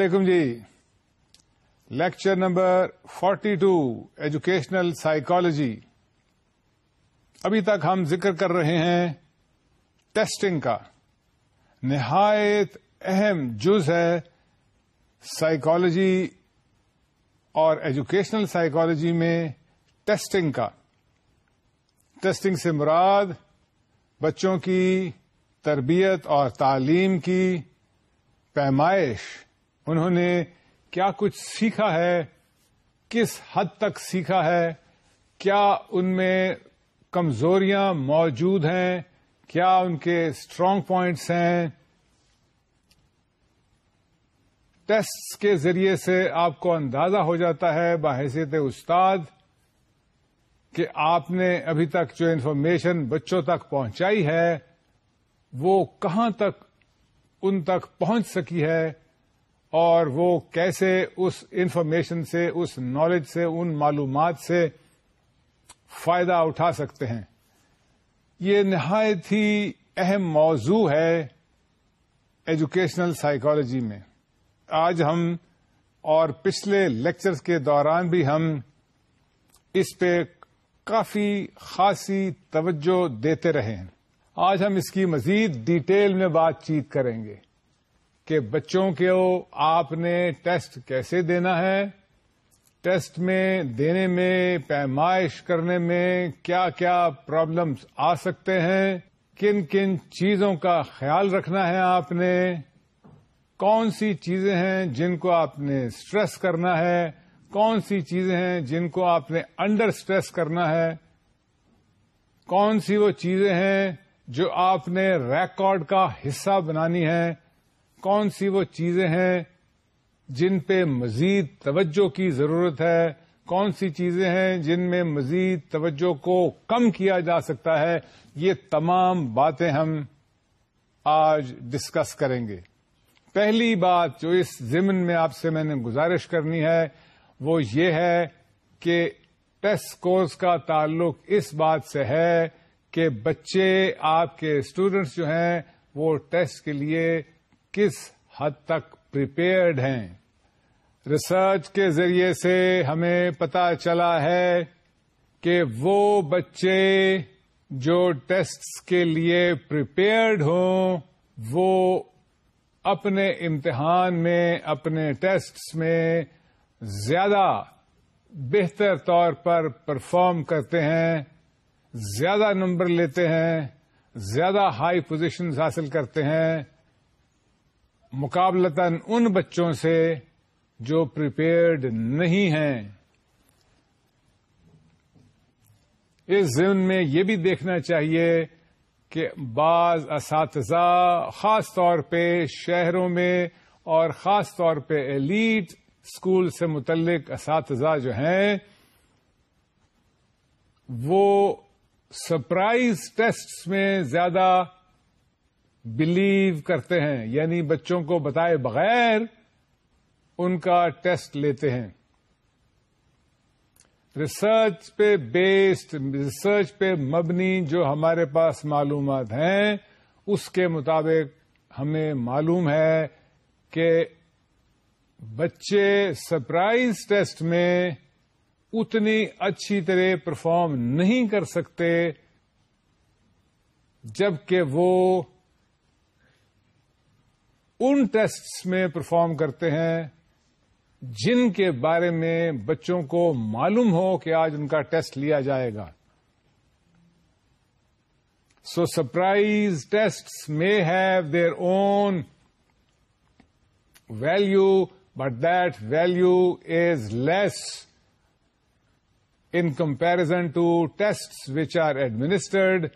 علیکم جی lecture number 42 to educational psychology ابھی تک ہم ذکر کر رہے ہیں ٹیسٹنگ کا نہایت اہم جز ہے سائیکالوجی اور ایجوکیشنل سائیکالوجی میں ٹیسٹنگ کا ٹیسٹنگ سے مراد بچوں کی تربیت اور تعلیم کی پیمائش انہوں نے کیا کچھ سیکھا ہے کس حد تک سیکھا ہے کیا ان میں کمزوریاں موجود ہیں کیا ان کے اسٹرانگ پوائنٹس ہیں ٹیسٹ کے ذریعے سے آپ کو اندازہ ہو جاتا ہے بحیثیت استاد کہ آپ نے ابھی تک جو انفارمیشن بچوں تک پہنچائی ہے وہ کہاں تک ان تک پہنچ سکی ہے اور وہ کیسے اس انفارمیشن سے اس نالج سے ان معلومات سے فائدہ اٹھا سکتے ہیں یہ نہایت ہی اہم موضوع ہے ایجوکیشنل سائیکالوجی میں آج ہم اور پچھلے لیکچر کے دوران بھی ہم اس پہ کافی خاصی توجہ دیتے رہے ہیں آج ہم اس کی مزید ڈیٹیل میں بات چیت کریں گے کہ بچوں کو آپ نے ٹیسٹ کیسے دینا ہے ٹیسٹ میں دینے میں پیمائش کرنے میں کیا کیا پرابلمس آ سکتے ہیں کن کن چیزوں کا خیال رکھنا ہے آپ نے کون سی چیزیں ہیں جن کو آپ نے اسٹریس کرنا ہے کون سی چیزیں ہیں جن کو آپ نے انڈر اسٹریس کرنا ہے کون سی وہ چیزیں ہیں جو آپ نے ریکارڈ کا حصہ بنانی ہے کون سی وہ چیزیں ہیں جن پہ مزید توجہ کی ضرورت ہے کون سی چیزیں ہیں جن میں مزید توجہ کو کم کیا جا سکتا ہے یہ تمام باتیں ہم آج ڈسکس کریں گے پہلی بات جو اس زمن میں آپ سے میں نے گزارش کرنی ہے وہ یہ ہے کہ ٹیسٹ کورس کا تعلق اس بات سے ہے کہ بچے آپ کے اسٹوڈینٹس جو ہیں وہ ٹیسٹ کے لیے کس حد تک پریپیئرڈ ہیں ریسرچ کے ذریعے سے ہمیں پتہ چلا ہے کہ وہ بچے جو ٹیسٹ کے لیے پریپیئرڈ ہوں وہ اپنے امتحان میں اپنے ٹیسٹ میں زیادہ بہتر طور پر پرفارم کرتے ہیں زیادہ نمبر لیتے ہیں زیادہ ہائی پوزیشنز حاصل کرتے ہیں مقابلتا ان بچوں سے جو پریپیئرڈ نہیں ہیں اس ضون میں یہ بھی دیکھنا چاہیے کہ بعض اساتذہ خاص طور پہ شہروں میں اور خاص طور پہ ایلیٹ اسکول سے متعلق اساتذہ جو ہیں وہ سرپرائز ٹیسٹ میں زیادہ بلیو کرتے ہیں یعنی بچوں کو بتائے بغیر ان کا ٹیسٹ لیتے ہیں ریسرچ پہ بیسڈ ریسرچ پہ مبنی جو ہمارے پاس معلومات ہیں اس کے مطابق ہمیں معلوم ہے کہ بچے سرپرائز ٹیسٹ میں اتنی اچھی طرح پرفارم نہیں کر سکتے جبکہ وہ ان ٹیسٹ میں پرفارم کرتے ہیں جن کے بارے میں بچوں کو معلوم ہو کہ آج ان کا ٹیسٹ لیا جائے گا so surprise test may have their own value but that value is less in comparison to test which are administered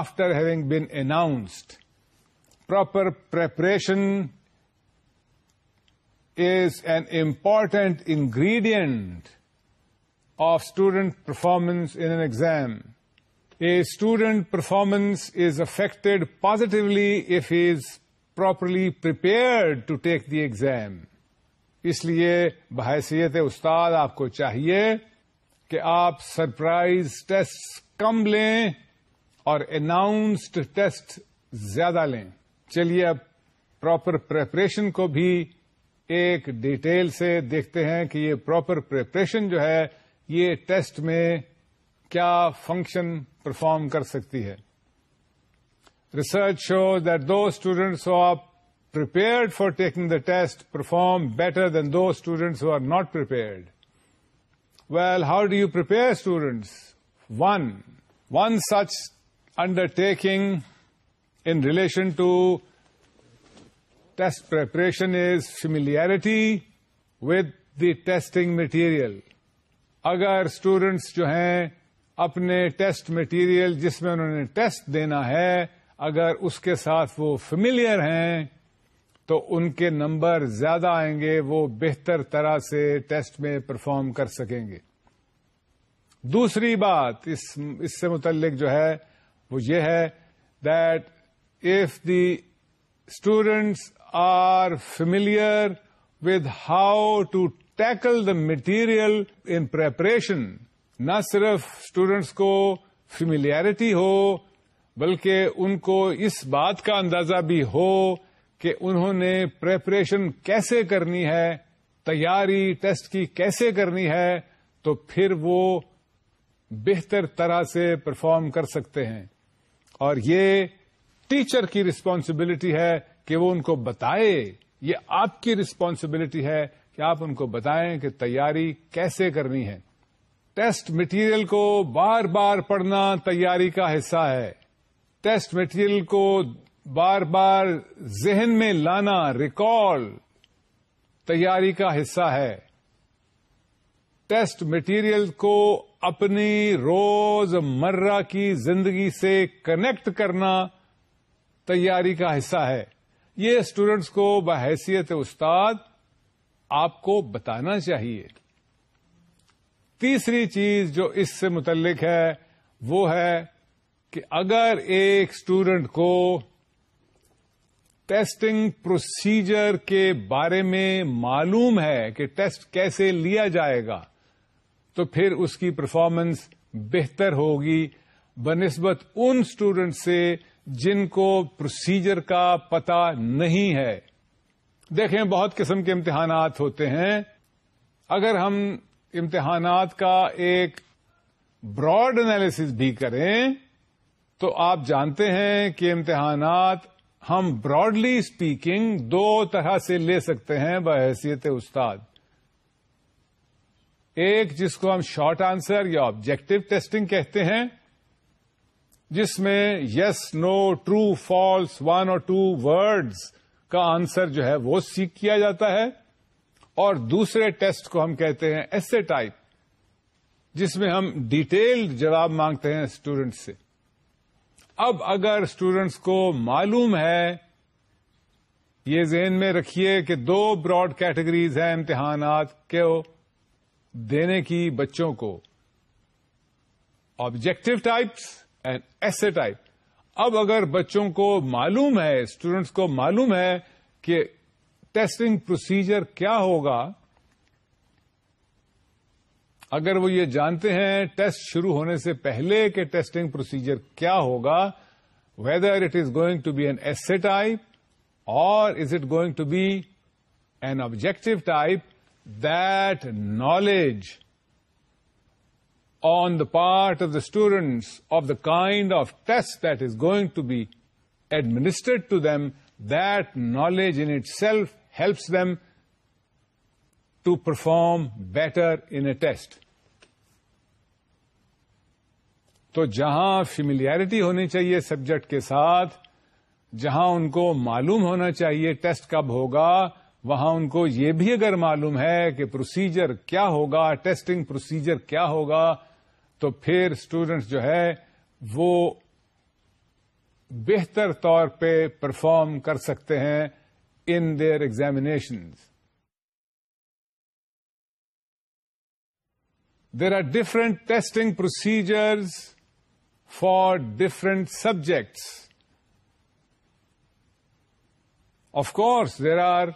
after having been announced proper preparation is an of ingredient of student performance exam. A student performance is affected positively if he is properly prepared to take the exam اس لیے بحیثیت استاد آپ کو چاہیے کہ آپ surprise test کم لیں اور اناؤنسڈ ٹیسٹ زیادہ لیں چلیے اب پراپر پریپریشن کو بھی ایک ڈیٹیل سے دیکھتے ہیں کہ یہ پراپر پریپریشن جو ہے یہ ٹیسٹ میں کیا فنکشن پرفارم کر سکتی ہے research show do students who آپ prepared for taking the test perform better than do students are not prepared well how do you you prepare one one such undertaking in relation test preparation is familiarity with the testing material اگر students جو ہیں اپنے test material جس میں انہوں نے test دینا ہے اگر اس کے ساتھ وہ فیملیئر ہیں تو ان کے نمبر زیادہ آئیں گے وہ بہتر طرح سے ٹیسٹ میں پرفارم کر سکیں گے دوسری بات اس, اس سے متعلق جو ہے وہ یہ ہے that if the students are familiar with how to tackle the material in preparation نہ صرف اسٹوڈینٹس کو فیملیریٹی ہو بلکہ ان کو اس بات کا اندازہ بھی ہو کہ انہوں نے پریپریشن کیسے کرنی ہے تیاری ٹیسٹ کی کیسے کرنی ہے تو پھر وہ بہتر طرح سے پرفارم کر سکتے ہیں اور یہ ٹیچر کی رسپانسبلٹی ہے کہ وہ ان کو بتائے یہ آپ کی رسپانسبلٹی ہے کہ آپ ان کو بتائیں کہ تیاری کیسے کرنی ہے ٹیسٹ مٹیریل کو بار بار پڑھنا تیاری کا حصہ ہے ٹیسٹ مٹیریل کو بار بار ذہن میں لانا ریکارڈ تیاری کا حصہ ہے ٹیسٹ مٹیریل کو اپنی روز مرہ کی زندگی سے کنیکٹ کرنا تیاری کا حصہ ہے یہ اسٹوڈنٹس کو بحیثیت استاد آپ کو بتانا چاہیے تیسری چیز جو اس سے متعلق ہے وہ ہے کہ اگر ایک اسٹوڈینٹ کو ٹیسٹنگ پروسیجر کے بارے میں معلوم ہے کہ ٹیسٹ کیسے لیا جائے گا تو پھر اس کی پرفارمنس بہتر ہوگی بنسبت ان اسٹوڈینٹ سے جن کو پروسیجر کا پتہ نہیں ہے دیکھیں بہت قسم کے امتحانات ہوتے ہیں اگر ہم امتحانات کا ایک براڈ انالیس بھی کریں تو آپ جانتے ہیں کہ امتحانات ہم براڈلی اسپیکنگ دو طرح سے لے سکتے ہیں بحیثیت استاد ایک جس کو ہم شارٹ آنسر یا آبجیکٹو ٹیسٹنگ کہتے ہیں جس میں yes no true false one اور ٹو ورڈز کا آنسر جو ہے وہ سیکھ کیا جاتا ہے اور دوسرے ٹیسٹ کو ہم کہتے ہیں ایسے ٹائپ جس میں ہم ڈیٹیلڈ جواب مانگتے ہیں اسٹوڈینٹس سے اب اگر اسٹوڈینٹس کو معلوم ہے یہ ذہن میں رکھیے کہ دو براڈ کیٹیگریز ہیں امتحانات کو دینے کی بچوں کو objective types and essay type اب اگر بچوں کو معلوم ہے اسٹوڈینٹس کو معلوم ہے کہ ٹیسٹنگ پروسیجر کیا ہوگا اگر وہ یہ جانتے ہیں ٹیسٹ شروع ہونے سے پہلے کہ ٹیسٹنگ پروسیجر کیا ہوگا whether it is going to be an essay type اور is it going to be an objective type that knowledge on the part of the students of the kind of test that is going to be administered to them that knowledge int self helps them to perform better in a test تو جہاں familiarity ہونی چاہیے subject کے ساتھ جہاں ان کو معلوم ہونا چاہیے ٹیسٹ کب ہوگا وہاں ان کو یہ بھی اگر معلوم ہے کہ پروسیجر کیا ہوگا ٹیسٹنگ پروسیجر کیا ہوگا تو پھر اسٹوڈنٹس جو ہے وہ بہتر طور پہ پرفارم کر سکتے ہیں in their examinations there are different testing procedures for different subjects of course there are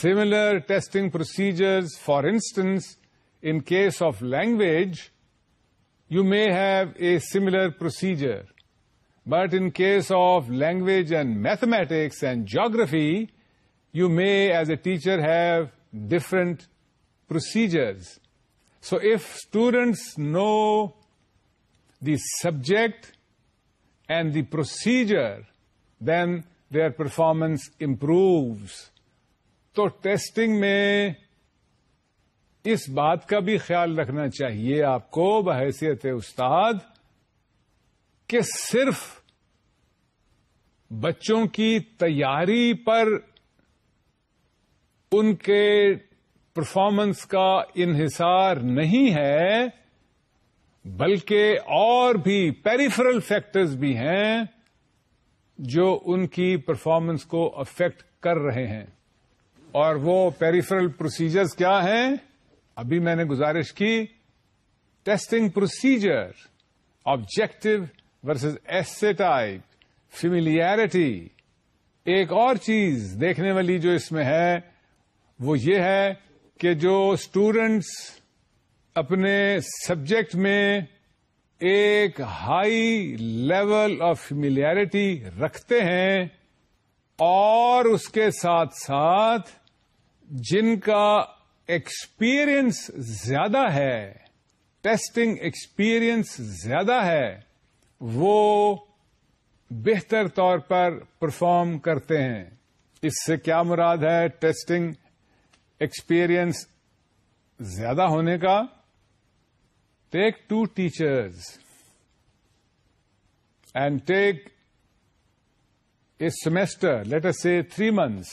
similar testing procedures for instance in case of language You may have a similar procedure, but in case of language and mathematics and geography, you may, as a teacher, have different procedures. So if students know the subject and the procedure, then their performance improves. So testing mein اس بات کا بھی خیال رکھنا چاہیے آپ کو بحیثیت استاد کہ صرف بچوں کی تیاری پر ان کے پرفارمنس کا انحصار نہیں ہے بلکہ اور بھی پیریفرل فیکٹرز بھی ہیں جو ان کی پرفارمنس کو افیکٹ کر رہے ہیں اور وہ پیریفرل پروسیجرز کیا ہیں ابھی میں نے گزارش کی testing procedure objective essay type familiarity ایک اور چیز دیکھنے والی جو اس میں ہے وہ یہ ہے کہ جو اسٹوڈینٹس اپنے سبجیکٹ میں ایک ہائی لیول آف فیملیئرٹی رکھتے ہیں اور اس کے ساتھ ساتھ جن کا ایکسپیرئنس زیادہ ہے ٹیسٹنگ ایکسپیرئنس زیادہ ہے وہ بہتر طور پر پرفارم کرتے ہیں اس سے کیا مراد ہے ٹیسٹنگ ایکسپیرئنس زیادہ ہونے کا take two teachers and take a semester later سے three months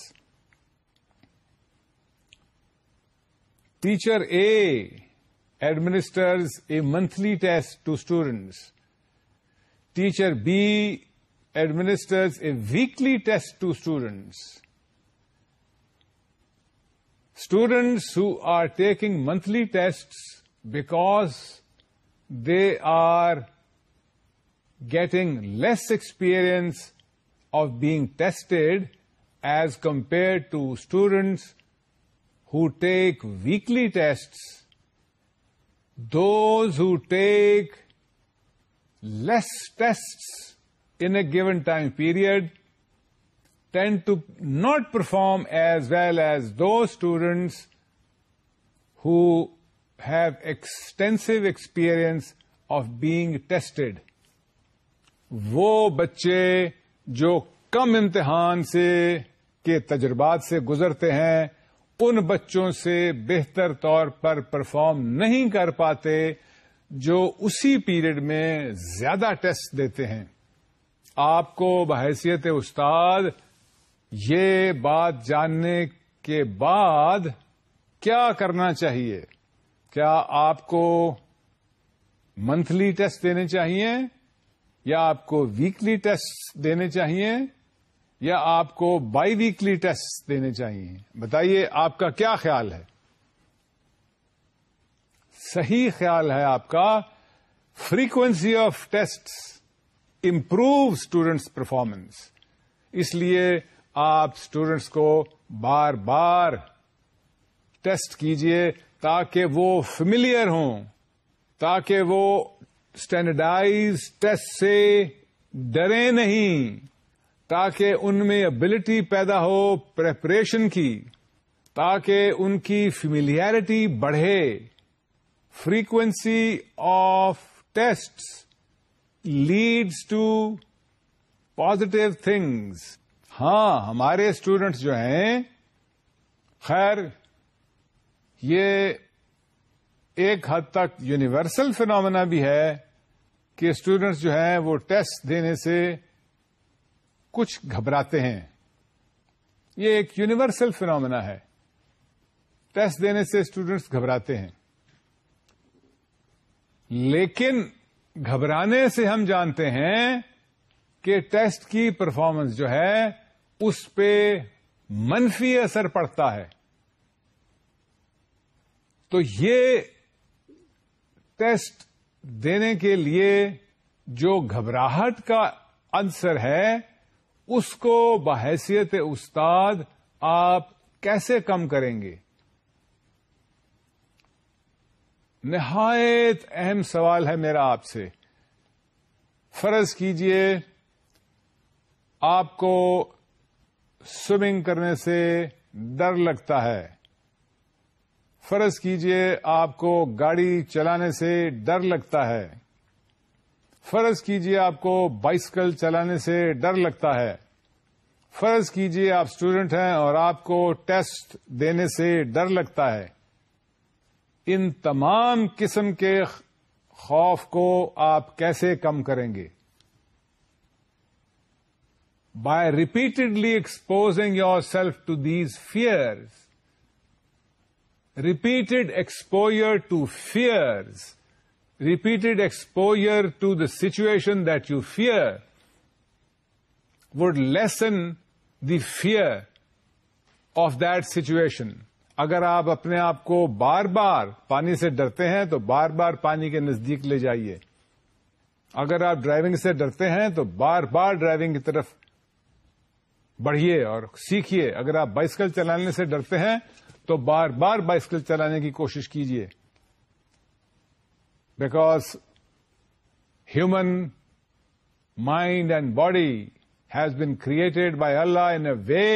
Teacher A administers a monthly test to students. Teacher B administers a weekly test to students. Students who are taking monthly tests because they are getting less experience of being tested as compared to students who take weekly tests, those who take less tests in a given time period tend to not perform as well as those students who have extensive experience of being tested. وہ بچے جو کم امتحان سے کے تجربات سے گزرتے ہیں ان بچوں سے بہتر طور پر پرفارم نہیں کر پاتے جو اسی پیریڈ میں زیادہ ٹیسٹ دیتے ہیں آپ کو بحیثیت استاد یہ بات جاننے کے بعد کیا کرنا چاہیے کیا آپ کو منتھلی ٹیسٹ دینے چاہیے یا آپ کو ویکلی ٹیسٹ دینے چاہیے یا آپ کو بائی ویکلی ٹیسٹ دینے چاہیے بتائیے آپ کا کیا خیال ہے صحیح خیال ہے آپ کا frequency of test improve students performance اس لیے آپ اسٹوڈینٹس کو بار بار ٹیسٹ کیجئے تاکہ وہ فیملیئر ہوں تاکہ وہ اسٹینڈرڈائز ٹیسٹ سے ڈرے نہیں تاکہ ان میں ابلٹی پیدا ہو پریپریشن کی تاکہ ان کی فیملیئرٹی بڑھے frequency of test leads to positive things ہاں ہمارے اسٹوڈینٹس جو ہیں خیر یہ ایک حد تک یونیورسل فینومنا بھی ہے کہ اسٹوڈینٹس جو ہیں وہ ٹیسٹ دینے سے کچھ گھبراتے ہیں یہ ایک یونیورسل فینومنا ہے ٹیسٹ دینے سے اسٹوڈینٹس گھبراتے ہیں لیکن گھبرانے سے ہم جانتے ہیں کہ ٹیسٹ کی پرفارمنس جو ہے اس پہ منفی اثر پڑتا ہے تو یہ ٹیسٹ دینے کے لیے جو گھبراہٹ کا انصر ہے اس کو بحیثیت استاد آپ کیسے کم کریں گے نہایت اہم سوال ہے میرا آپ سے فرض کیجئے آپ کو سوئمنگ کرنے سے ڈر لگتا ہے فرض کیجئے آپ کو گاڑی چلانے سے ڈر لگتا ہے فرض کیجئے آپ کو بائسکل چلانے سے ڈر لگتا ہے فرض کیجئے آپ اسٹوڈنٹ ہیں اور آپ کو ٹیسٹ دینے سے ڈر لگتا ہے ان تمام قسم کے خوف کو آپ کیسے کم کریں گے by repeatedly exposing yourself to these fears repeated exposure to fears repeated exposure to the situation that you fear would lessen the fear of that situation. اگر آپ اپنے آپ کو بار بار پانی سے ڈرتے ہیں تو بار بار پانی کے نزدیک لے جائیے اگر آپ ڈرائیونگ سے ڈرتے ہیں تو بار بار ڈرائیونگ کی طرف بڑھیے اور سیکھیے اگر آپ بائسکل چلانے سے ڈرتے ہیں تو بار بار بائسکل چلانے کی کوشش کیجیے because human mind and body has been created by Allah in a way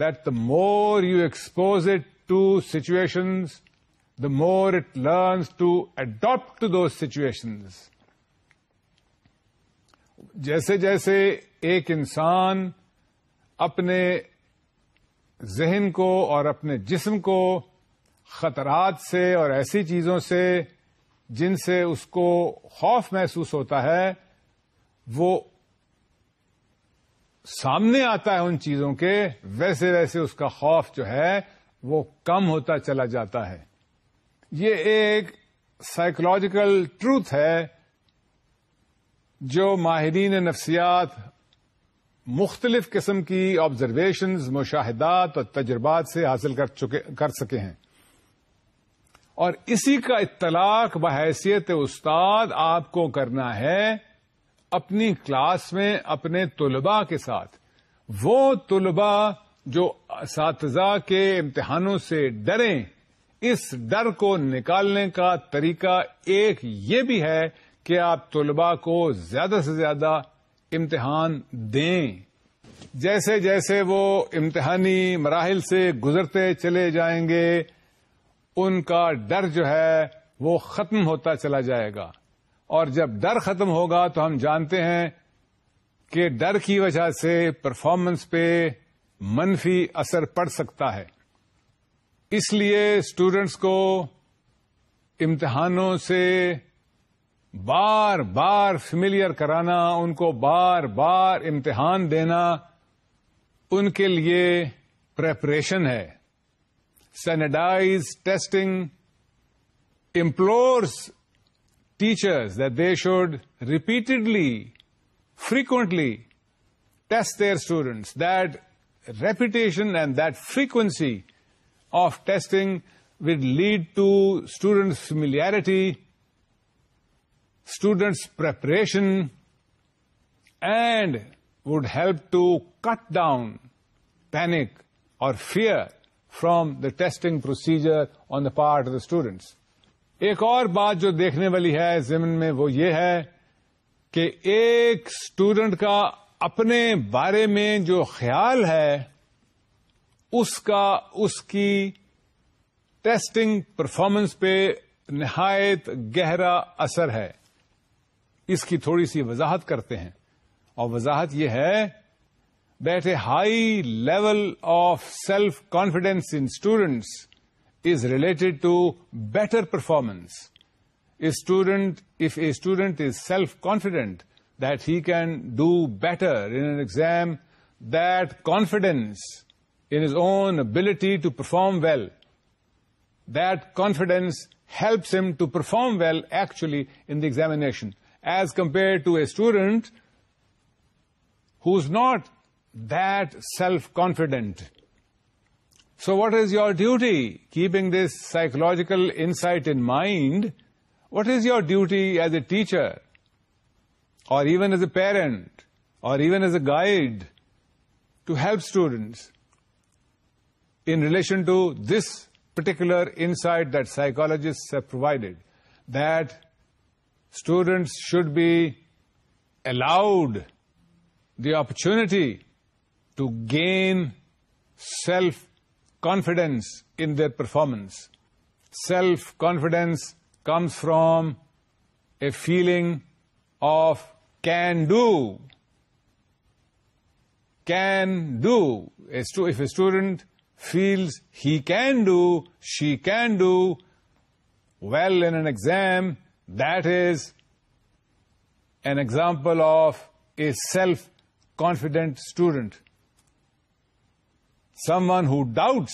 that the more you expose it to situations the more it learns to adapt those situations جیسے جیسے ایک انسان اپنے ذہن کو اور اپنے جسم کو خطرات سے اور ایسی چیزوں سے جن سے اس کو خوف محسوس ہوتا ہے وہ سامنے آتا ہے ان چیزوں کے ویسے ویسے اس کا خوف جو ہے وہ کم ہوتا چلا جاتا ہے یہ ایک سائیکولوجیکل ٹروتھ ہے جو ماہرین نفسیات مختلف قسم کی آبزرویشنز مشاہدات اور تجربات سے حاصل کر کر سکے ہیں اور اسی کا اطلاق بحیثیت استاد آپ کو کرنا ہے اپنی کلاس میں اپنے طلباء کے ساتھ وہ طلباء جو اساتذہ کے امتحانوں سے ڈریں اس ڈر کو نکالنے کا طریقہ ایک یہ بھی ہے کہ آپ طلباء کو زیادہ سے زیادہ امتحان دیں جیسے جیسے وہ امتحانی مراحل سے گزرتے چلے جائیں گے ان کا ڈر جو ہے وہ ختم ہوتا چلا جائے گا اور جب ڈر ختم ہوگا تو ہم جانتے ہیں کہ ڈر کی وجہ سے پرفارمنس پہ منفی اثر پڑ سکتا ہے اس لیے اسٹوڈینٹس کو امتحانوں سے بار بار فیملیئر کرانا ان کو بار بار امتحان دینا ان کے لیے پریپریشن ہے sanitize testing, implores teachers that they should repeatedly, frequently test their students. That repetition and that frequency of testing will lead to students' familiarity, students' preparation, and would help to cut down panic or fear from the testing procedure on the part of the students ایک اور بات جو دیکھنے والی ہے ضمن میں وہ یہ ہے کہ ایک اسٹوڈینٹ کا اپنے بارے میں جو خیال ہے اس کا اس کی ٹیسٹنگ پرفارمنس پہ نہایت گہرا اثر ہے اس کی تھوڑی سی وضاحت کرتے ہیں اور وضاحت یہ ہے that a high level of self-confidence in students is related to better performance. If a student is self-confident that he can do better in an exam, that confidence in his own ability to perform well, that confidence helps him to perform well actually in the examination, as compared to a student who's not that self-confident. So what is your duty? Keeping this psychological insight in mind, what is your duty as a teacher, or even as a parent, or even as a guide, to help students in relation to this particular insight that psychologists have provided, that students should be allowed the opportunity to gain self-confidence in their performance. Self-confidence comes from a feeling of can do. Can do. If a student feels he can do, she can do well in an exam, that is an example of a self-confident student. Someone who doubts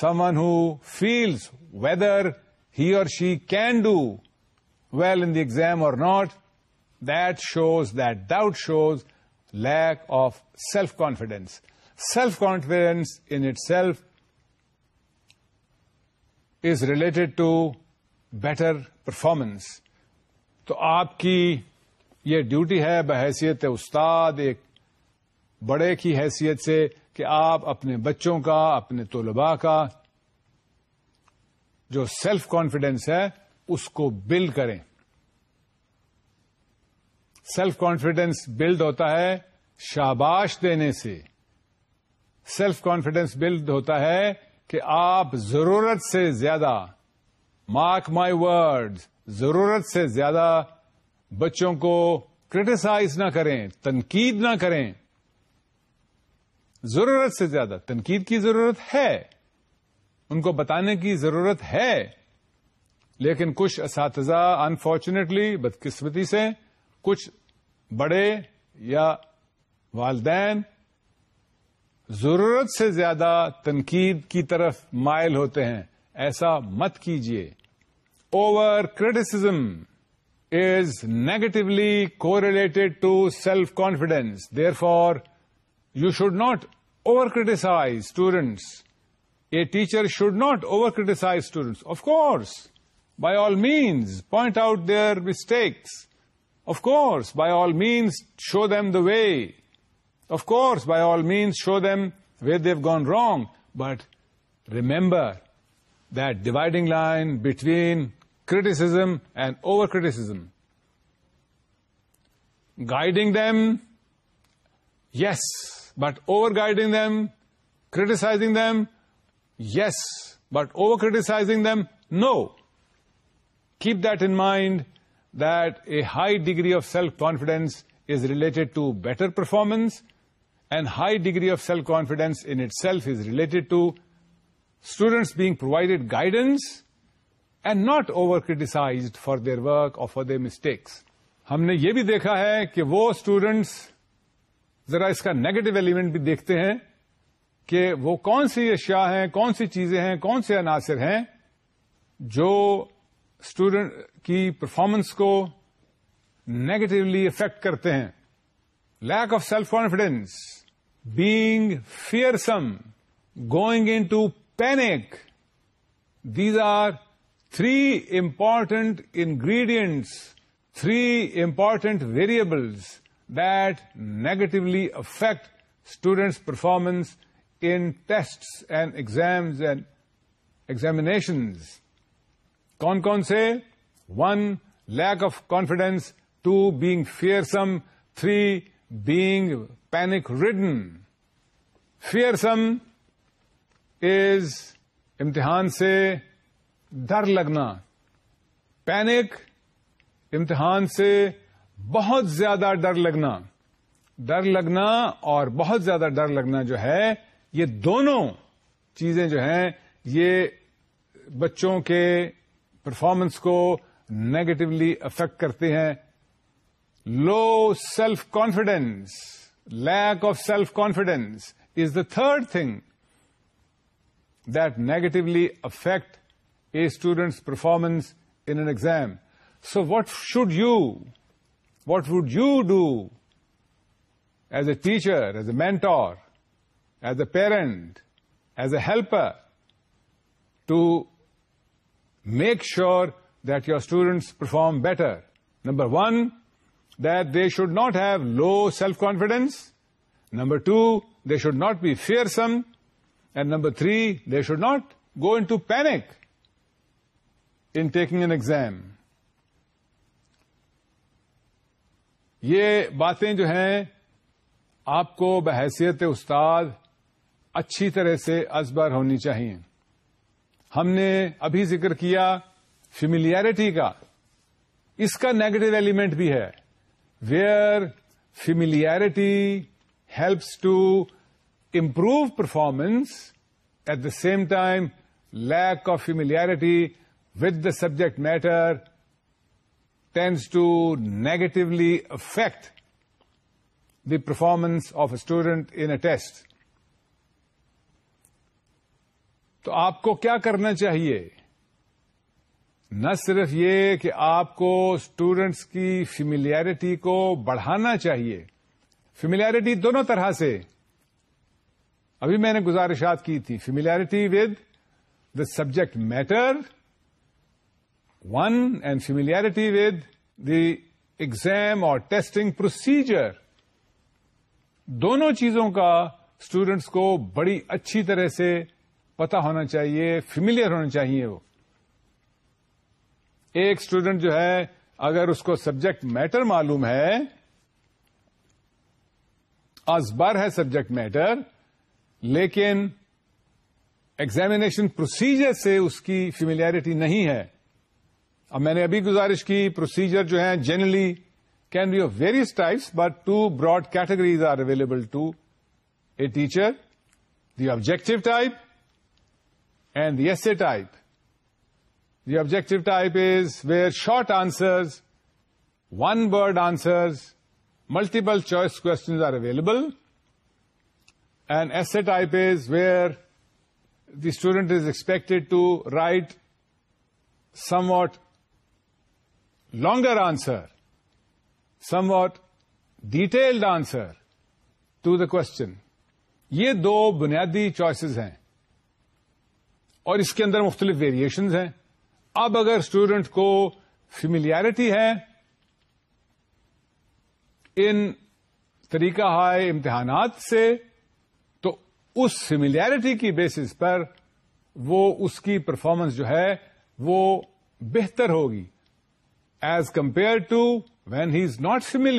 someone who feels whether he or she can do well in the exam or not that shows that doubt shows lack of self confidence self confidence in itself is related to better performance تو آپ کی یہ duty ہے بحیثیت استاد ایک بڑے کی حیثیت سے کہ آپ اپنے بچوں کا اپنے طلباء کا جو سیلف کانفیڈینس ہے اس کو بلڈ کریں سیلف کانفیڈینس بلڈ ہوتا ہے شاباش دینے سے سیلف کانفیڈینس بلڈ ہوتا ہے کہ آپ ضرورت سے زیادہ مارک مائی ورڈ ضرورت سے زیادہ بچوں کو کریٹیسائز نہ کریں تنقید نہ کریں ضرورت سے زیادہ تنقید کی ضرورت ہے ان کو بتانے کی ضرورت ہے لیکن کچھ اساتذہ انفارچونیٹلی بدقسمتی سے کچھ بڑے یا والدین ضرورت سے زیادہ تنقید کی طرف مائل ہوتے ہیں ایسا مت کیجیے اوور کریٹیسم از نیگیٹولی کو related to self confidence therefore You should not over-criticize students. A teacher should not over-criticize students. Of course, by all means, point out their mistakes. Of course, by all means, show them the way. Of course, by all means, show them where they've gone wrong. But remember that dividing line between criticism and over-criticism. Guiding them, yes, but over guiding them criticise them yes but over criticise them no keep that in mind that a high degree of self confidence is related to better performance and high degree of self confidence itself is related to students being provided guidance and not over criticise for their work or for their mistakes ہم نے یہ بھی دیکھا ہے کہ وہ students ذرا اس کا نیگیٹو ایلیمنٹ بھی دیکھتے ہیں کہ وہ کون سی اشیاء ہیں کون سی چیزیں ہیں کون سے عناصر ہیں جو اسٹوڈنٹ کی پرفارمنس کو نیگیٹولی افیکٹ کرتے ہیں lack of self confidence being fearsome, going into panic these are three important ingredients three variables negatively affect students performance in test and exams examinations کون کون سے one lack of confidence two being fearsome three being panic ridden fearsome is امتحان سے ڈر لگنا panic امتحان سے بہت زیادہ ڈر لگنا ڈر لگنا اور بہت زیادہ ڈر لگنا جو ہے یہ دونوں چیزیں جو ہیں یہ بچوں کے پرفارمنس کو نیگیٹولی افیکٹ کرتے ہیں low self confidence lack of self confidence is the third thing that negatively affect a students performance in an exam so what should you What would you do as a teacher, as a mentor, as a parent, as a helper to make sure that your students perform better? Number one, that they should not have low self-confidence. Number two, they should not be fearsome. And number three, they should not go into panic in taking an exam. یہ باتیں جو ہیں آپ کو بحیثیت استاد اچھی طرح سے ازبر ہونی چاہیے ہم نے ابھی ذکر کیا فیملیئرٹی کا اس کا نیگیٹو ایلیمنٹ بھی ہے where familiarity helps to improve performance at the same time lack of familiarity with the subject matter tends to negatively affect the performance of a student test. تو آپ کو کیا کرنا چاہیے نہ صرف یہ کہ آپ کو اسٹوڈنٹس کی فیملیرٹی کو بڑھانا چاہیے فیملیرٹی دونوں طرح سے ابھی میں نے گزارشات کی تھی familiarity with the subject matter one and familiarity with the exam اور ٹیسٹنگ پروسیجر دونوں چیزوں کا اسٹوڈینٹس کو بڑی اچھی طرح سے پتا ہونا چاہیے فیملیئر ہونا چاہیے وہ ایک اسٹوڈینٹ جو ہے اگر اس کو سبجیکٹ میٹر معلوم ہے ازبر ہے سبجیکٹ میٹر لیکن ایگزامینیشن پروسیجر سے اس کی فیملیرٹی نہیں ہے اب میں نے ابھی گزارش کی پروسیجر جو ہیں generally can be of various types but two broad categories are available to a teacher the objective type and the S A type the objective type is where short answers one word answers multiple choice questions are available and S A type is where the student is expected to write somewhat longer answer, somewhat detailed answer to the question. یہ دو بنیادی choices ہیں اور اس کے اندر مختلف variations ہیں اب اگر اسٹوڈنٹ کو فیملیرٹی ہے ان طریقہ ہائے امتحانات سے تو اس سملیرٹی کی بیسس پر وہ اس کی پرفارمنس جو ہے وہ بہتر ہوگی as compare to when he is not familiar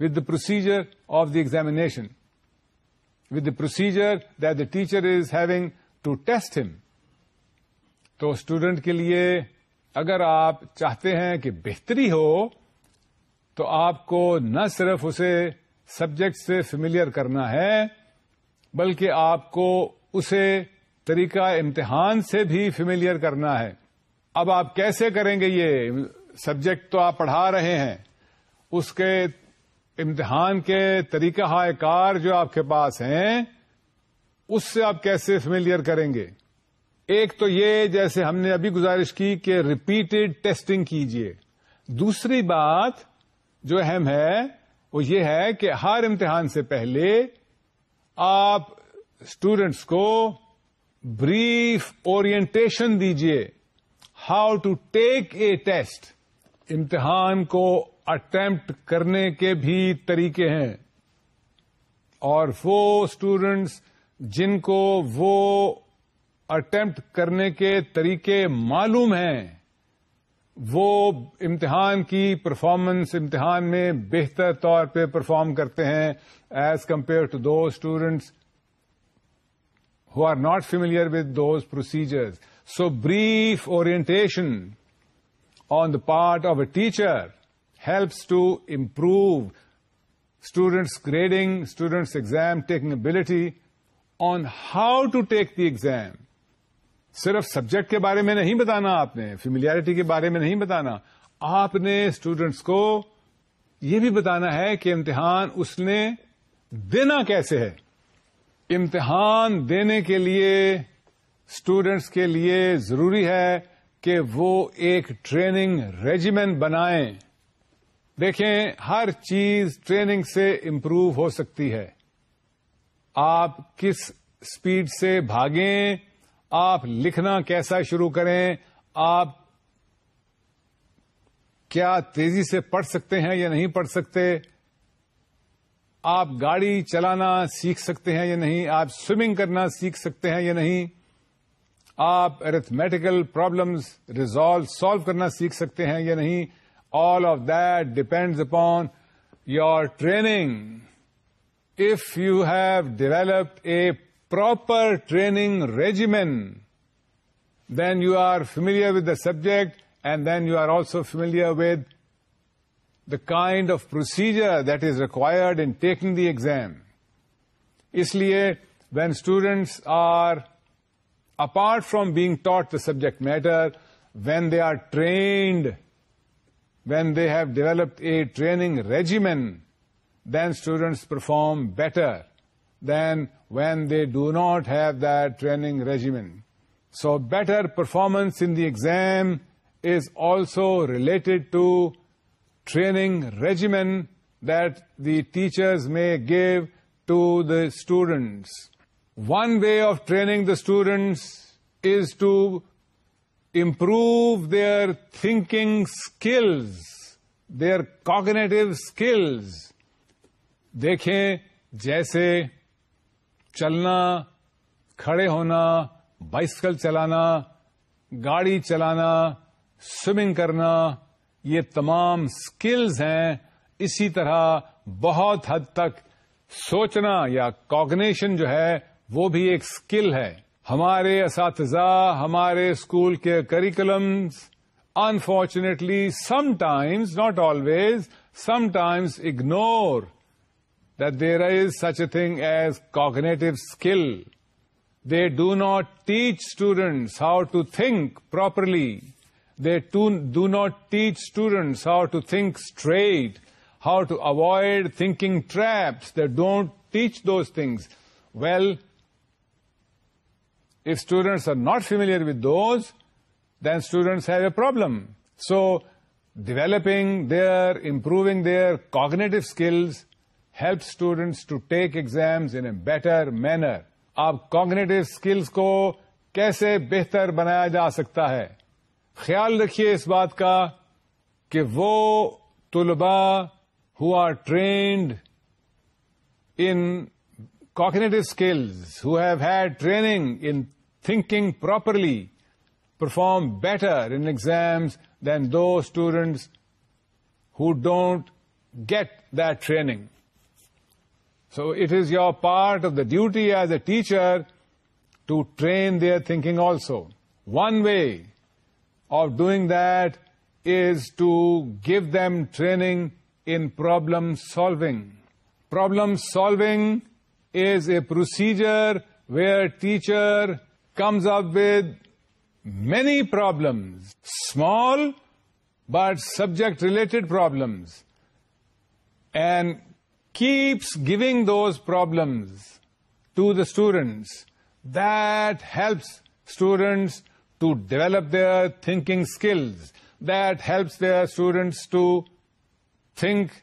with the procedure of the examination with the procedure that the teacher is having to test ہم تو اسٹوڈنٹ کے لیے اگر آپ چاہتے ہیں کہ بہتری ہو تو آپ کو نہ صرف اسے سبجیکٹ سے فیملیئر کرنا ہے بلکہ آپ کو اسے طریقہ امتحان سے بھی فیملیئر کرنا ہے اب آپ کیسے کریں گے یہ سبجیکٹ تو آپ پڑھا رہے ہیں اس کے امتحان کے طریقہ ہائے کار جو آپ کے پاس ہیں اس سے آپ کیسے فیملیئر کریں گے ایک تو یہ جیسے ہم نے ابھی گزارش کی کہ ریپیٹڈ ٹیسٹنگ کیجیے دوسری بات جو اہم ہے وہ یہ ہے کہ ہر امتحان سے پہلے آپ اسٹوڈینٹس کو بریف اورینٹیشن دیجیے how to take a test امتحان کو اٹمپٹ کرنے کے بھی طریقے ہیں اور وہ اسٹوڈینٹس جن کو وہ اٹمپٹ کرنے کے طریقے معلوم ہیں وہ امتحان کی پرفارمنس امتحان میں بہتر طور پہ پرفارم کرتے ہیں as compare to do students who are not familiar with those procedures so brief orientation on the part of a teacher helps to improve grading, grading students exam ability on how to take the exam صرف subject کے بارے میں نہیں بتانا آپ نے familiarity کے بارے میں نہیں بتانا آپ نے اسٹوڈینٹس کو یہ بھی بتانا ہے کہ امتحان اس نے دینا کیسے ہے امتحان دینے کے لیے اسٹوڈینٹس کے لیے ضروری ہے کہ وہ ایک ٹریننگ ریجیمنٹ بنائیں دیکھیں ہر چیز ٹریننگ سے امپروو ہو سکتی ہے آپ کس اسپیڈ سے بھاگیں آپ لکھنا کیسا شروع کریں آپ کیا تیزی سے پڑھ سکتے ہیں یا نہیں پڑھ سکتے آپ گاڑی چلانا سیکھ سکتے ہیں یا نہیں آپ سوئمنگ کرنا سیکھ سکتے ہیں یا نہیں آپ ارتھمیٹیکل پرابلمس ریزالو سالو کرنا سیکھ سکتے ہیں یا نہیں all of that depends upon your training if you have developed a proper training regimen then you are familiar with the subject and then you are also familiar with the kind of procedure that is required in taking the exam اس لیے when students are apart from being taught the subject matter, when they are trained, when they have developed a training regimen, then students perform better than when they do not have that training regimen. So better performance in the exam is also related to training regimen that the teachers may give to the students. One way of training the students is to improve their thinking skills their cognitive skills دیکھیں جیسے چلنا کھڑے ہونا bicycle چلانا گاڑی چلانا swimming کرنا یہ تمام اسکلز ہیں اسی طرح بہت حد تک سوچنا یا کوگنیشن جو ہے وہ بھی ایک اسکل ہے ہمارے اساتذہ ہمارے اسکول کے curriculums unfortunately sometimes not always sometimes ignore there is such a thing as cognitive skill they do not teach students how to think properly they do not teach students how to think straight how to avoid thinking traps they don't teach those things well If students are not familiar with those, then students have a problem. So, developing their, improving their cognitive skills helps students to take exams in a better manner. آپ cognitive skills کو کیسے بہتر بنایا جا سکتا ہے خیال رکھیے اس بات کا کہ وہ طلباء ہر trained in cognitive skills who had training in thinking properly perform better in exams than those students who don't get that training. So it is your part of the duty as a teacher to train their thinking also. One way of doing that is to give them training in problem solving. Problem solving is a procedure where teacher comes up with many problems, small but subject-related problems, and keeps giving those problems to the students. That helps students to develop their thinking skills. That helps their students to think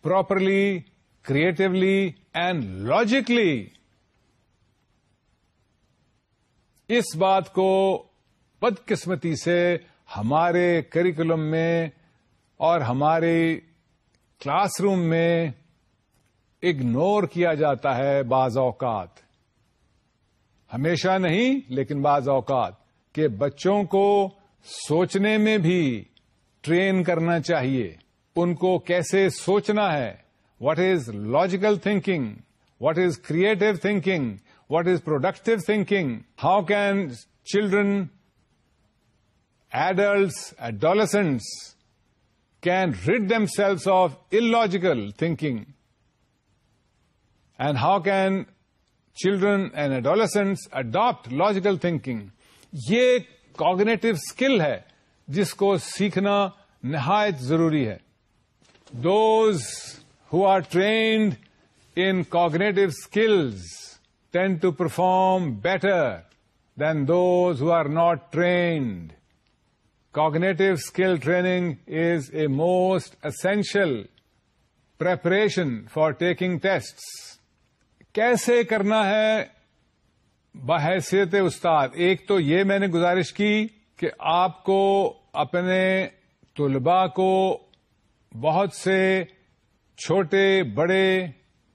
properly, creatively, and logically. اس بات کو بدقسمتی سے ہمارے curriculum میں اور ہمارے classroom میں اگنور کیا جاتا ہے بعض اوقات ہمیشہ نہیں لیکن بعض اوقات کہ بچوں کو سوچنے میں بھی ٹرین کرنا چاہیے ان کو کیسے سوچنا ہے what is logical thinking what is creative thinking what is productive thinking how can children adults adolescents can rid themselves of illogical thinking and how can children and adolescents adapt logical thinking یہ ایک cognitive skill ہے جس کو سیکھنا نہایت ضروری ہے those who are trained in cognitive skills tend to perform better than those who are not trained. Cognitive skill training is a most essential preparation for taking tests. کیسے کرنا ہے بحیثیت استاد ایک تو یہ میں نے گزارش کی کہ آپ کو اپنے طلباء کو بہت سے چھوٹے بڑے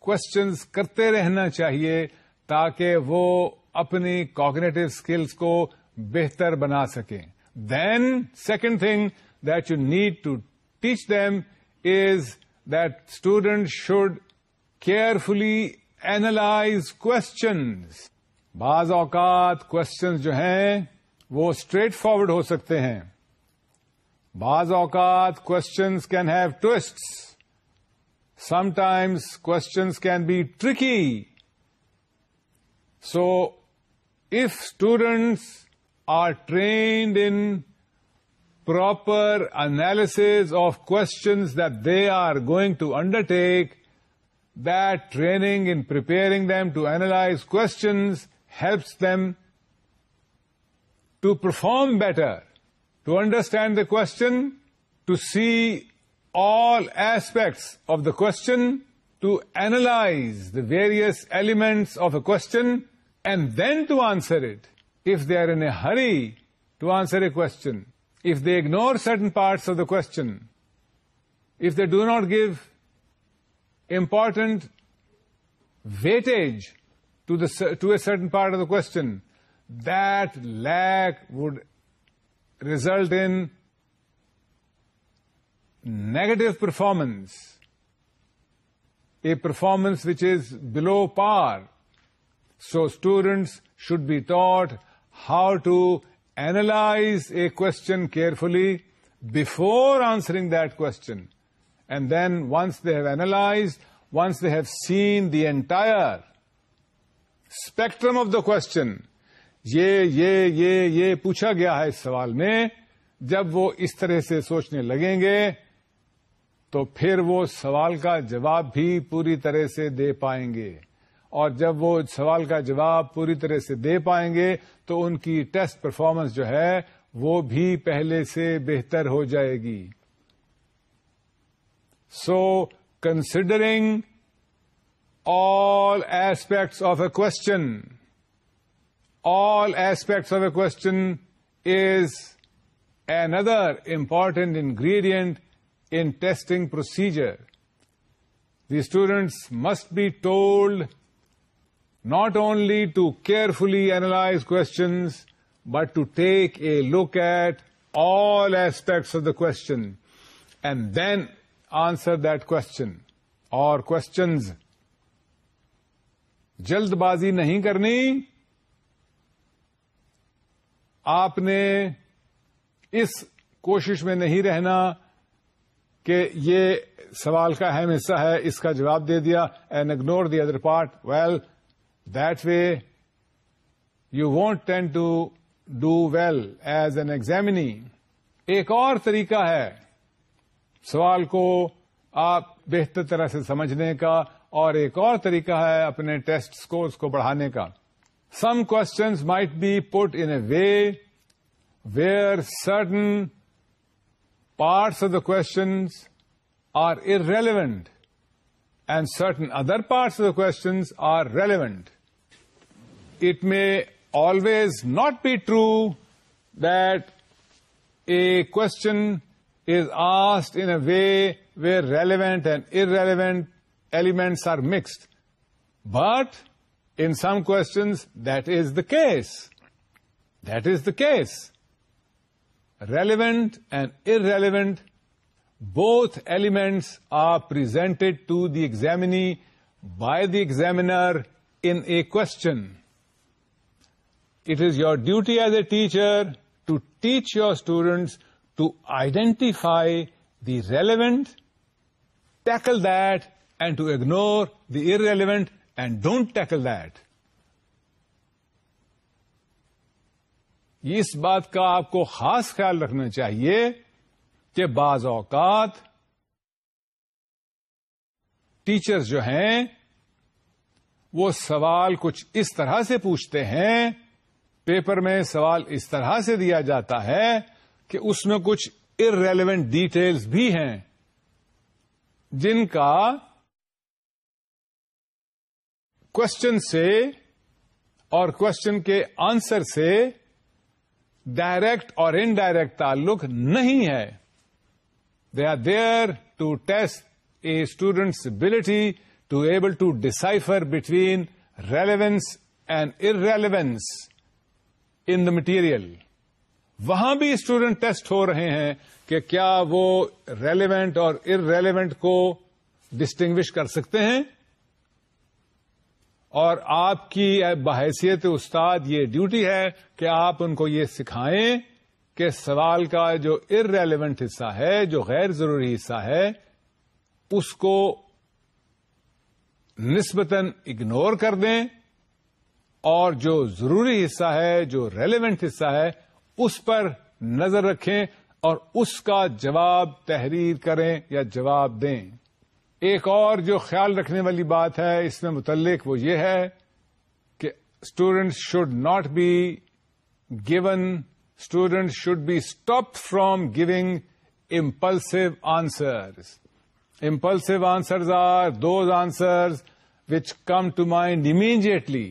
کوشچنس کرتے رہنا چاہیے تاکہ وہ اپنی کوگنیٹو اسکلس کو بہتر بنا سکیں then second thing that you need to teach them is that student should carefully analyse questions بعض اوقات کوشچنز جو ہیں وہ اسٹریٹ فارورڈ ہو سکتے ہیں بعض اوقات questions can have twist sometimes questions can be tricky So, if students are trained in proper analysis of questions that they are going to undertake, that training in preparing them to analyze questions helps them to perform better, to understand the question, to see all aspects of the question, to analyze the various elements of a question, and then to answer it if they are in a hurry to answer a question, if they ignore certain parts of the question, if they do not give important weightage to a certain part of the question, that lack would result in negative performance, a performance which is below par so students should be taught how to analyse a question carefully before answering that question and then once they have analyse once they have seen the entire spectrum of the question یہ یہ یہ یہ پوچھا گیا ہے اس سوال میں جب وہ اس طرح سے سوچنے لگیں گے تو پھر وہ سوال کا جواب بھی پوری طرح سے دے پائیں گے اور جب وہ سوال کا جواب پوری طرح سے دے پائیں گے تو ان کی ٹیسٹ پرفارمنس جو ہے وہ بھی پہلے سے بہتر ہو جائے گی so considering all aspects of a question all aspects of a question is another important ingredient in testing procedure the students must be told not only to carefully analyze questions, but to take a look at all aspects of the question and then answer that question or questions. جلد بازی نہیں کرنی آپ نے اس کوشش میں نہیں رہنا کہ یہ سوال کا اہم حصہ ہے اس کا جواب دے دیا and ignore the other part well they you want them to do well as an examinee ایک اور طریقہ ہے سوال کو آپ بہتر طرح سے سمجھنے کا اور ایک اور طریقہ ہے اپنے ٹیسٹ اسکورس کو بڑھانے کا some questions might be put in a way where certain parts of the questions are irrelevant and certain other parts of the questions are relevant It may always not be true that a question is asked in a way where relevant and irrelevant elements are mixed. But in some questions, that is the case. That is the case. Relevant and irrelevant, both elements are presented to the examinee by the examiner in a question. It is your duty as a teacher to teach your students to identify the relevant tackle that and to ignore the irrelevant and don't tackle that اس بات کا آپ کو خاص خیال رکھنا چاہیے کہ بعض اوقات ٹیچر جو ہیں وہ سوال کچھ اس طرح سے پوچھتے ہیں پیپر میں سوال اس طرح سے دیا جاتا ہے کہ اس میں کچھ ارریلیونٹ ڈیٹیلس بھی ہیں جن کا کوشچن سے اور کوشچن کے آنسر سے ڈائریکٹ اور انڈائریکٹ تعلق نہیں ہے they are there to test a students ability to able to decipher between relevance and irrelevance in the material وہاں بھی اسٹوڈینٹ ٹیسٹ ہو رہے ہیں کہ کیا وہ ریلیونٹ اور ارریلیونٹ کو ڈسٹنگوش کر سکتے ہیں اور آپ کی بحیثیت استاد یہ ڈیوٹی ہے کہ آپ ان کو یہ سکھائیں کہ سوال کا جو ار ریلیونٹ حصہ ہے جو غیر ضروری حصہ ہے اس کو نسبتاً اگنور کر دیں اور جو ضروری حصہ ہے جو ریلیونٹ حصہ ہے اس پر نظر رکھیں اور اس کا جواب تحریر کریں یا جواب دیں ایک اور جو خیال رکھنے والی بات ہے اس میں متعلق وہ یہ ہے کہ students should not be given student should be stop from giving impulsive answers impulsive answers are those answers which come to mind immediately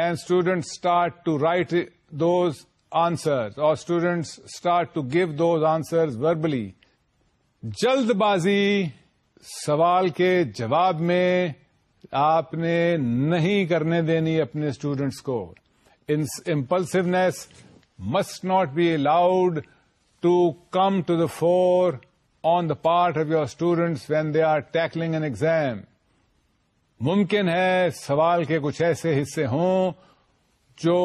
and students start to write those answers اور students start to give those answers verbally جلد بازی سوال کے جواب میں آپ نے نہیں کرنے دینی اپنے اسٹوڈنٹس کو impulsiveness must not be allowed to come to the fore on the part of your students when they are tackling an exam ممکن ہے سوال کے کچھ ایسے حصے ہوں جو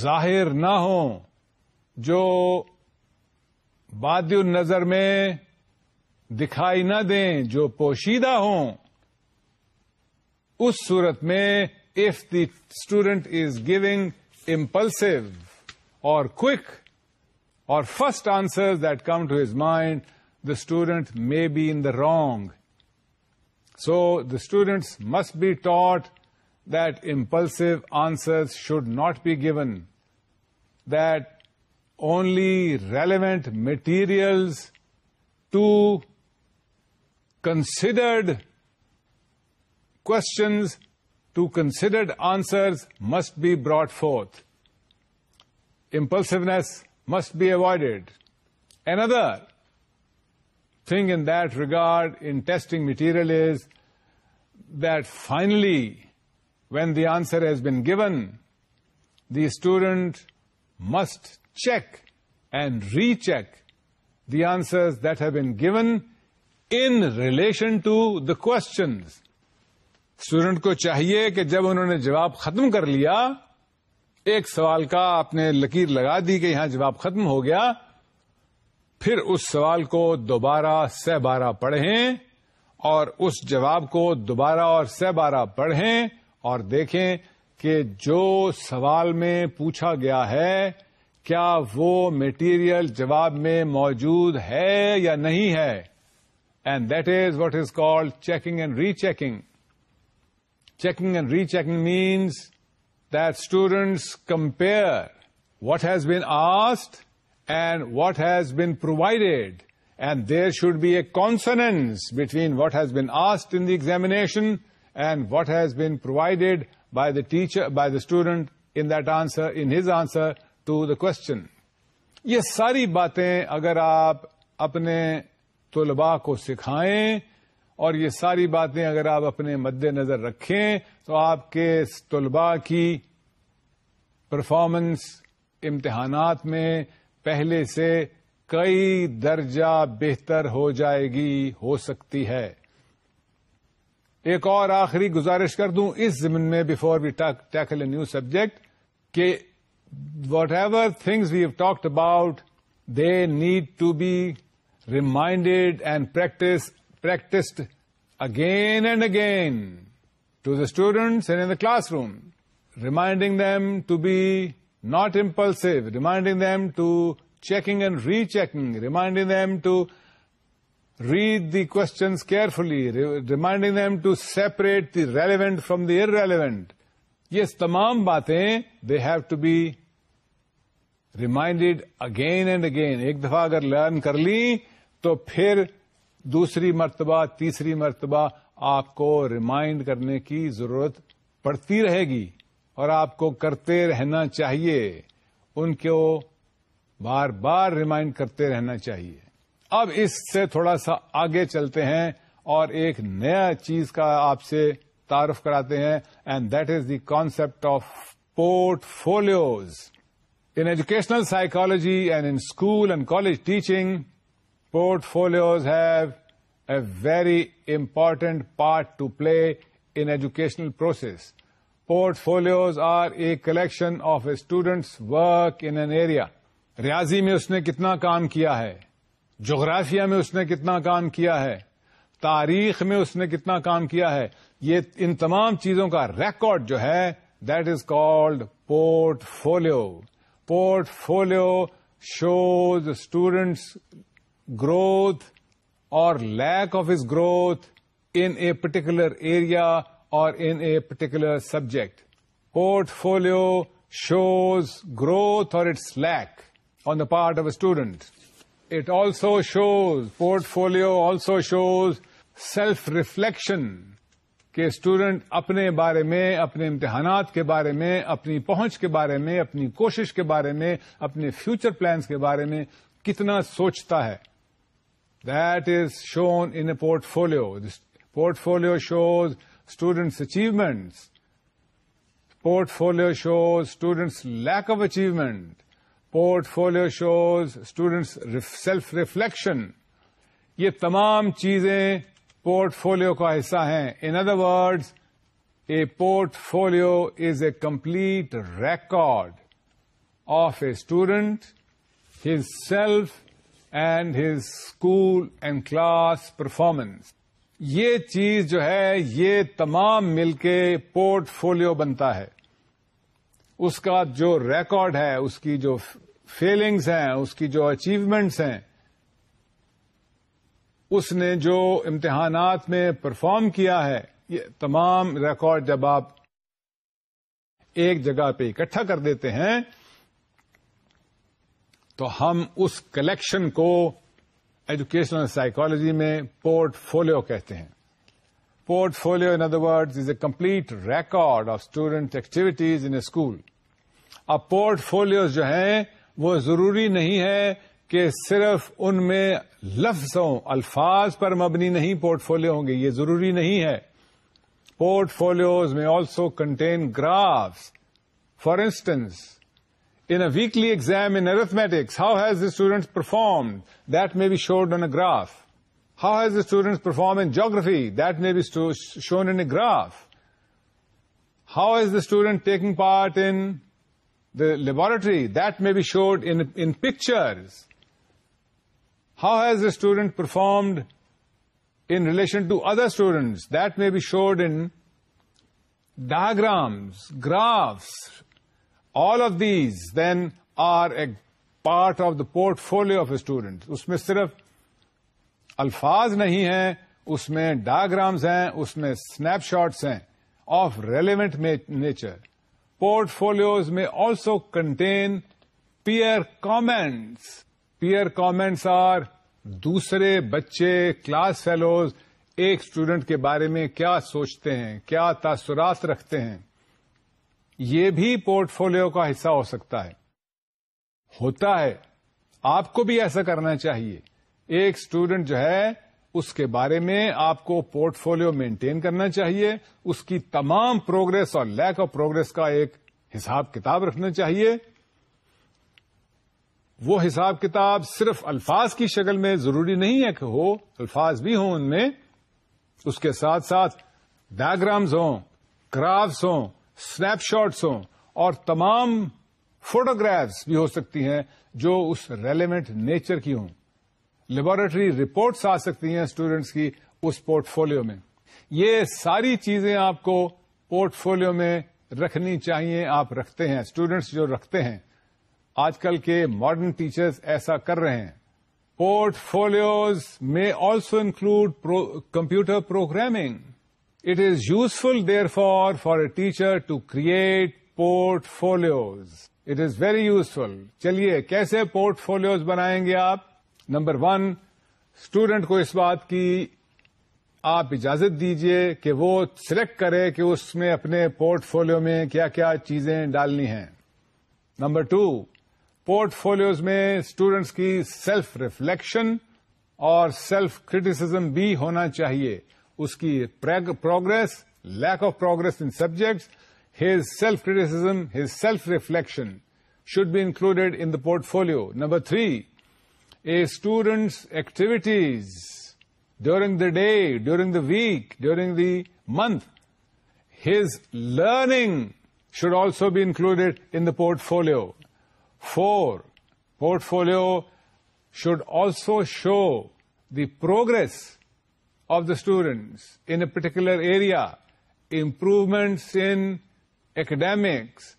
ظاہر نہ ہوں جو باد النظر میں دکھائی نہ دیں جو پوشیدہ ہوں اس صورت میں if the student is giving impulsive اور کوک اور first answer that come to his mind the student may be in the wrong So the students must be taught that impulsive answers should not be given, that only relevant materials to considered questions, to considered answers must be brought forth. Impulsiveness must be avoided. Another thing in regard in testing material is that finally when the answer has been given the student must check and recheck the answer that has been given in relation to the questions student کو چاہیے کہ جب انہوں نے جواب ختم کر لیا ایک سوال کا آپ نے لکیر لگا دی کہ یہاں جباب ختم ہو گیا پھر اس سوال کو دوبارہ سہ بارہ پڑھیں اور اس جواب کو دوبارہ اور سہ بارہ پڑھیں اور دیکھیں کہ جو سوال میں پوچھا گیا ہے کیا وہ مٹیریل جواب میں موجود ہے یا نہیں ہے and that is what is called checking and rechecking checking and rechecking means that students compare what has been asked and what has been provided and there should be a consensus between what has been asked in the examination and what has been provided by the teacher by the student in that answer in his answer to the question یہ ساری باتیں اگر آپ اپنے طلبا کو سکھائیں اور یہ ساری باتیں اگر آپ اپنے مد نظر رکھیں تو آپ کے طلباء کی پرفارمنس امتحانات میں پہلے سے کئی درجہ بہتر ہو جائے گی ہو سکتی ہے ایک اور آخری گزارش کر دوں اس زمین میں before we tackle a new subject کہ whatever things we have talked about they need to be reminded and practice practised again and again to the students and in the classroom reminding them to be not impulsive remind them to checking and rechecking reminding them to read the question carefully reminding them to separate the relevant from the irrelevant یہ تمام باتیں they have to be reminded again and again ایک دفعہ اگر learn کر لی تو پھر دوسری مرتبہ تیسری مرتبہ آپ کو ریمائنڈ کرنے کی ضرورت پڑتی رہے گی اور آپ کو کرتے رہنا چاہیے ان کو بار بار ریمائنڈ کرتے رہنا چاہیے اب اس سے تھوڑا سا آگے چلتے ہیں اور ایک نیا چیز کا آپ سے تعارف کراتے ہیں and that is the concept of portfolios in educational psychology and in school and college teaching portfolios have a very important part to play in educational process portfolios are a collection of students work in an area ریاضی میں اس نے کتنا کام کیا ہے جغرافیہ میں اس نے کتنا کام کیا ہے تاریخ میں اس نے کتنا کام کیا ہے یہ ان تمام چیزوں کا ریکارڈ جو ہے that is called portfolio portfolio shows students growth اور lack of is growth in a particular area or in a particular subject. Portfolio shows growth or its lack on the part of a student. It also shows, portfolio also shows shows self reflection کے student اپنے بارے میں اپنے امتحانات کے بارے میں اپنی پہنچ کے بارے میں اپنی کوشش کے بارے میں اپنے فیوچر پلانس کے بارے میں کتنا سوچتا ہے that is shown in a portfolio portfolio shows students achievements portfolio shows students lack of achievement portfolio shows students self reflection یہ تمام چیزیں پورٹ فولو کا حصہ ہیں in other words a portfolio is a complete record of a student his self and his school and class performance یہ چیز جو ہے یہ تمام مل کے پورٹ فولو بنتا ہے اس کا جو ریکارڈ ہے اس کی جو فیلنگز ہیں اس کی جو اچیومنٹس ہیں اس نے جو امتحانات میں پرفارم کیا ہے یہ تمام ریکارڈ جب آپ ایک جگہ پہ اکٹھا کر دیتے ہیں تو ہم اس کلیکشن کو ایجوکیشنل سائیکولوجی میں پورٹ فولو کہتے ہیں portfolio in other word is a complete record of student activities in school اب پورٹ فولوز جو ہیں وہ ضروری نہیں ہے کہ صرف ان میں لفظوں الفاظ پر مبنی نہیں پورٹ فولو ہوں گے یہ ضروری نہیں ہے پورٹ فولوز میں also contain graphs for instance In a weekly exam in arithmetics, how has the students performed? That may be shown on a graph. How has the students performed in geography? That may be shown in a graph. How is the student taking part in the laboratory? That may be showed in pictures. How has the student performed in relation to other students? That may be showed in diagrams, graphs, all of these then are a part of the portfolio of student اس میں صرف الفاظ نہیں ہیں اس میں diagrams ہیں اس میں snapshots ہیں of relevant nature portfolios میں also contain peer comments peer comments are دوسرے بچے کلاس فیلوز ایک اسٹوڈنٹ کے بارے میں کیا سوچتے ہیں کیا تاثرات رکھتے ہیں یہ بھی پورٹ فولو کا حصہ ہو سکتا ہے ہوتا ہے آپ کو بھی ایسا کرنا چاہیے ایک اسٹوڈنٹ جو ہے اس کے بارے میں آپ کو پورٹ فولو مینٹین کرنا چاہیے اس کی تمام پروگرس اور لیک آف پروگرس کا ایک حساب کتاب رکھنا چاہیے وہ حساب کتاب صرف الفاظ کی شکل میں ضروری نہیں ہے کہ ہو الفاظ بھی ہوں ان میں اس کے ساتھ ساتھ ڈائگرامز ہوں کرافٹس ہوں اسنیپ شاٹس ہوں اور تمام فوٹوگرافس بھی ہو سکتی ہیں جو اس ریلیونٹ نیچر کی ہوں لیبوریٹری رپورٹس آ سکتی ہیں اسٹوڈینٹس کی اس پورٹ فولو میں یہ ساری چیزیں آپ کو پورٹ فولو میں رکھنی چاہیے آپ رکھتے ہیں اسٹوڈینٹس جو رکھتے ہیں آج کل کے ماڈرن ٹیچرس ایسا کر رہے ہیں پورٹ فولوز میں also include computer programming it is useful there for for a teacher to create portfolios it is very useful چلیے کیسے پورٹ فولوز بنائیں گے آپ نمبر ون اسٹوڈنٹ کو اس بات کی آپ اجازت دیجیے کہ وہ سلیکٹ کرے کہ اس میں اپنے پورٹ فولو میں کیا کیا چیزیں ڈالنی ہیں نمبر ٹو پورٹ فولوز میں اسٹوڈینٹس کی سیلف ریفلیکشن اور سیلف کریٹیسم بھی ہونا چاہیے اس کی progress lack of progress in subjects his self criticism his self reflection should be included in the portfolio number three a students activities during the day during the week during the month his learning should also be included in the portfolio four portfolio should also show the progress of the students in a particular area, improvements in academics,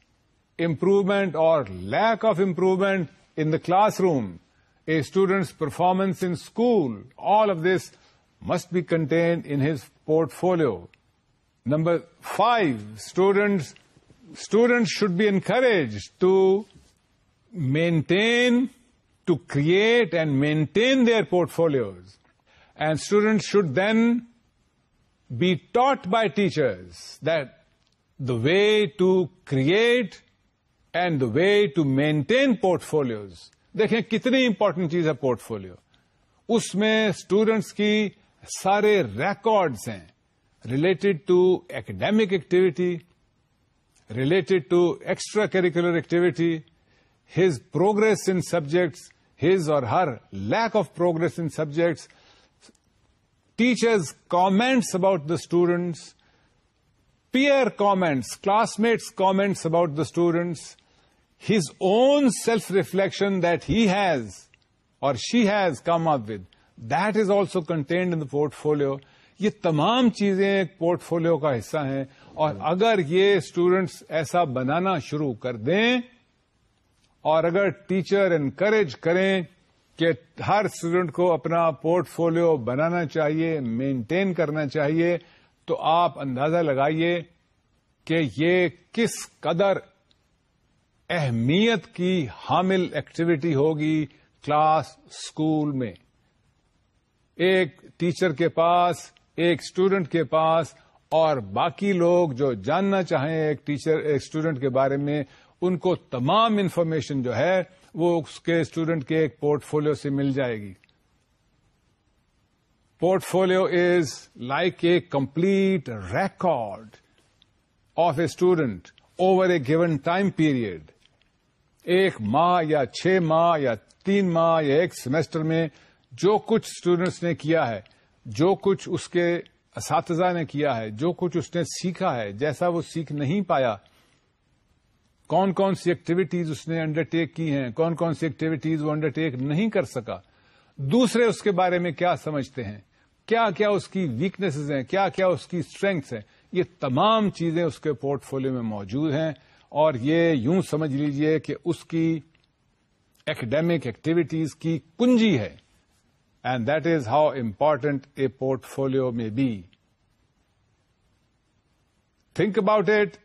improvement or lack of improvement in the classroom, a student's performance in school, all of this must be contained in his portfolio. Number 5, students should be encouraged to create and maintain their portfolios. And students should then be taught by teachers the way to create and the way to maintain portfolios دیکھیں کتنی important چیز ہے port follow اس میں students کی سارے records ہیں related to academic activity related to extra curricular activity his progress in subjects his or her lack of progress in subjects teachers comments about the students peer comments classmates comments about the students his own self reflection that he has or she has come up with that is also contained in portfolio یہ تمام چیزیں ایک port follow کا حصہ ہیں اور اگر یہ اسٹوڈینٹس ایسا بنانا شروع کر دیں اور اگر ٹیچر انکریج کریں کہ ہر اسٹوڈینٹ کو اپنا پورٹ فولو بنانا چاہیے مینٹین کرنا چاہیے تو آپ اندازہ لگائیے کہ یہ کس قدر اہمیت کی حامل ایکٹیویٹی ہوگی کلاس اسکول میں ایک ٹیچر کے پاس ایک اسٹوڈینٹ کے پاس اور باقی لوگ جو جاننا چاہیں ایک ٹیچر ایک اسٹوڈینٹ کے بارے میں ان کو تمام انفارمیشن جو ہے وہ اس کے اسٹوڈنٹ کے ایک پورٹ فولو سے مل جائے گی portfolio is like a complete record of a student over a given time period ایک ماہ یا چھ ماہ یا تین ماہ یا ایک سیمسٹر میں جو کچھ اسٹوڈینٹس نے کیا ہے جو کچھ اس کے اساتذہ نے کیا ہے جو کچھ اس نے سیکھا ہے جیسا وہ سیکھ نہیں پایا کون کون سی ایکٹیویٹیز اس نے انڈر ٹیک کی ہیں کون کون سی ایکٹیویٹیز وہ انڈر ٹیک نہیں کر سکا دوسرے اس کے بارے میں کیا سمجھتے ہیں کیا کیا اس کی ویکنیسز ہیں کیا کیا اس کی اسٹرینگس ہیں یہ تمام چیزیں اس کے پورٹ فولیو میں موجود ہیں اور یہ یوں سمجھ لیجئے کہ اس کی ایکڈیمک ایکٹیویٹیز کی کنجی ہے and that is how important a portfolio میں be think about it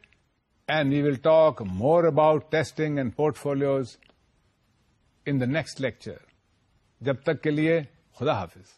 and you will talk more about testing and portfolios in next lecture جب تک کے لیے خدا حافظ